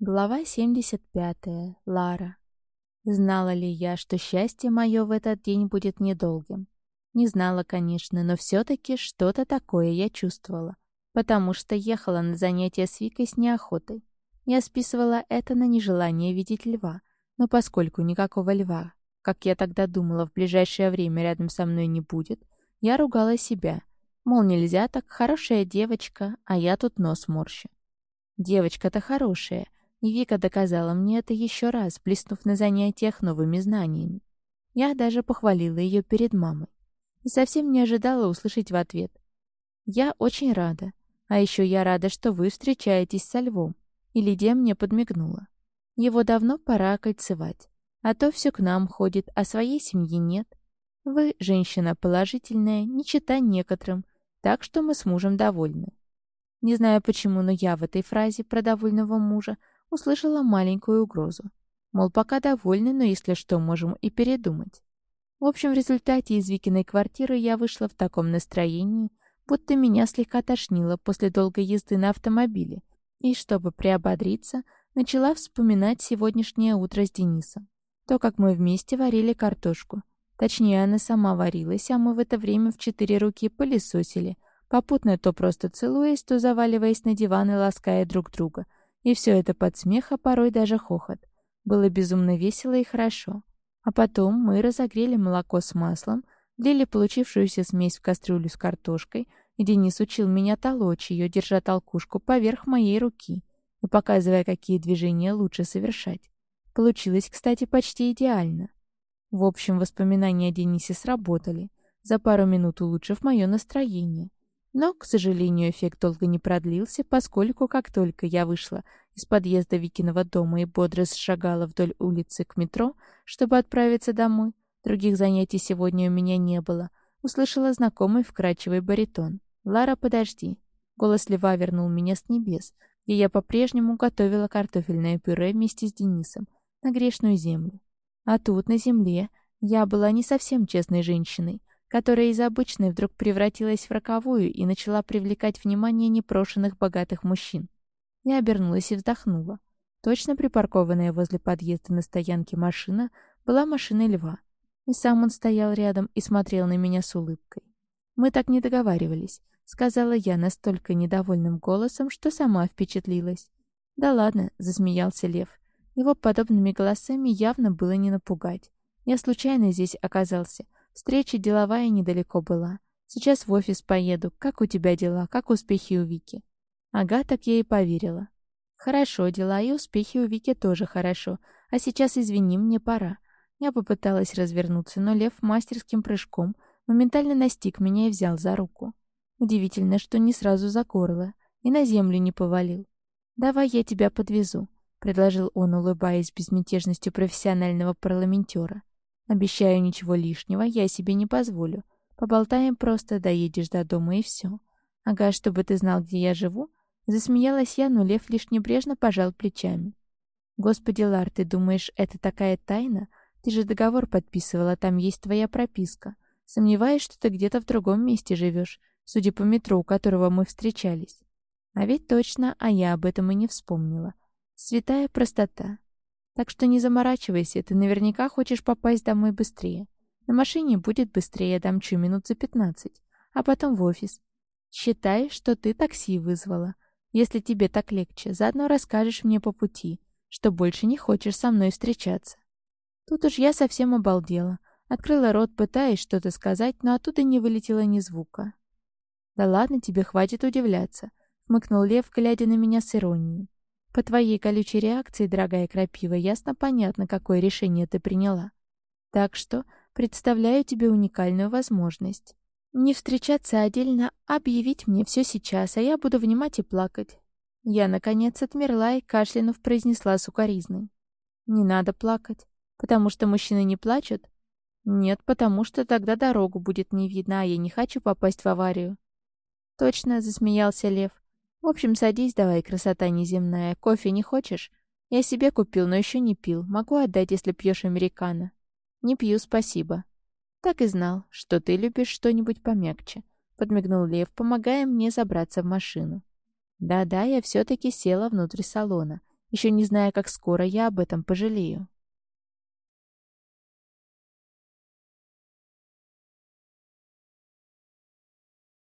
Глава 75. Лара. Знала ли я, что счастье мое в этот день будет недолгим? Не знала, конечно, но все-таки что-то такое я чувствовала, потому что ехала на занятия с Викой с неохотой. Я списывала это на нежелание видеть льва, но поскольку никакого льва, как я тогда думала, в ближайшее время рядом со мной не будет, я ругала себя. Мол, нельзя так, хорошая девочка, а я тут нос морщу. Девочка-то хорошая — Вика доказала мне это еще раз, блеснув на занятиях новыми знаниями. Я даже похвалила ее перед мамой. И совсем не ожидала услышать в ответ. «Я очень рада. А еще я рада, что вы встречаетесь со львом». И Лидия мне подмигнула. «Его давно пора окольцевать. А то все к нам ходит, а своей семьи нет. Вы, женщина положительная, не чита некоторым, так что мы с мужем довольны». Не знаю почему, но я в этой фразе про довольного мужа услышала маленькую угрозу. Мол, пока довольны, но если что, можем и передумать. В общем, в результате из Викиной квартиры я вышла в таком настроении, будто меня слегка тошнило после долгой езды на автомобиле, и, чтобы приободриться, начала вспоминать сегодняшнее утро с Денисом. То, как мы вместе варили картошку. Точнее, она сама варилась, а мы в это время в четыре руки пылесосили, попутно то просто целуясь, то заваливаясь на диван и лаская друг друга — и все это под смех, а порой даже хохот. Было безумно весело и хорошо. А потом мы разогрели молоко с маслом, влили получившуюся смесь в кастрюлю с картошкой, и Денис учил меня толочь ее, держа толкушку поверх моей руки и показывая, какие движения лучше совершать. Получилось, кстати, почти идеально. В общем, воспоминания о Денисе сработали, за пару минут улучшив мое настроение. Но, к сожалению, эффект долго не продлился, поскольку как только я вышла из подъезда Викиного дома и бодро шагала вдоль улицы к метро, чтобы отправиться домой, других занятий сегодня у меня не было, услышала знакомый вкрадчивый баритон. «Лара, подожди». Голос льва вернул меня с небес, где я по-прежнему готовила картофельное пюре вместе с Денисом на грешную землю. А тут, на земле, я была не совсем честной женщиной, которая из обычной вдруг превратилась в роковую и начала привлекать внимание непрошенных богатых мужчин. Я обернулась и вздохнула. Точно припаркованная возле подъезда на стоянке машина была машиной льва. И сам он стоял рядом и смотрел на меня с улыбкой. «Мы так не договаривались», — сказала я настолько недовольным голосом, что сама впечатлилась. «Да ладно», — засмеялся лев. Его подобными голосами явно было не напугать. Я случайно здесь оказался — Встреча деловая недалеко была. Сейчас в офис поеду. Как у тебя дела? Как успехи у Вики? Ага, так я и поверила. Хорошо, дела и успехи у Вики тоже хорошо. А сейчас, извини, мне пора. Я попыталась развернуться, но лев мастерским прыжком моментально настиг меня и взял за руку. Удивительно, что не сразу за и на землю не повалил. «Давай я тебя подвезу», — предложил он, улыбаясь безмятежностью профессионального парламентера. Обещаю, ничего лишнего я себе не позволю. Поболтаем просто, доедешь до дома и все. Ага, чтобы ты знал, где я живу. Засмеялась я, но Лев лишь небрежно пожал плечами. Господи, Лар, ты думаешь, это такая тайна? Ты же договор подписывала, там есть твоя прописка. Сомневаюсь, что ты где-то в другом месте живешь, судя по метро, у которого мы встречались. А ведь точно, а я об этом и не вспомнила. Святая простота. Так что не заморачивайся, ты наверняка хочешь попасть домой быстрее. На машине будет быстрее, домчу минут за пятнадцать, а потом в офис. Считай, что ты такси вызвала. Если тебе так легче, заодно расскажешь мне по пути, что больше не хочешь со мной встречаться. Тут уж я совсем обалдела. Открыла рот, пытаясь что-то сказать, но оттуда не вылетело ни звука. «Да ладно, тебе хватит удивляться», — хмыкнул Лев, глядя на меня с иронией. По твоей колючей реакции, дорогая крапива, ясно-понятно, какое решение ты приняла. Так что представляю тебе уникальную возможность. Не встречаться отдельно, объявить мне все сейчас, а я буду внимать и плакать. Я, наконец, отмерла и, кашлянув, произнесла сукоризной. Не надо плакать. Потому что мужчины не плачут? Нет, потому что тогда дорогу будет не видно, а я не хочу попасть в аварию. Точно, засмеялся Лев. В общем, садись давай, красота неземная. Кофе не хочешь? Я себе купил, но еще не пил. Могу отдать, если пьешь американо. Не пью, спасибо. Так и знал, что ты любишь что-нибудь помягче. Подмигнул Лев, помогая мне забраться в машину. Да-да, я все-таки села внутрь салона еще не зная, как скоро я об этом пожалею.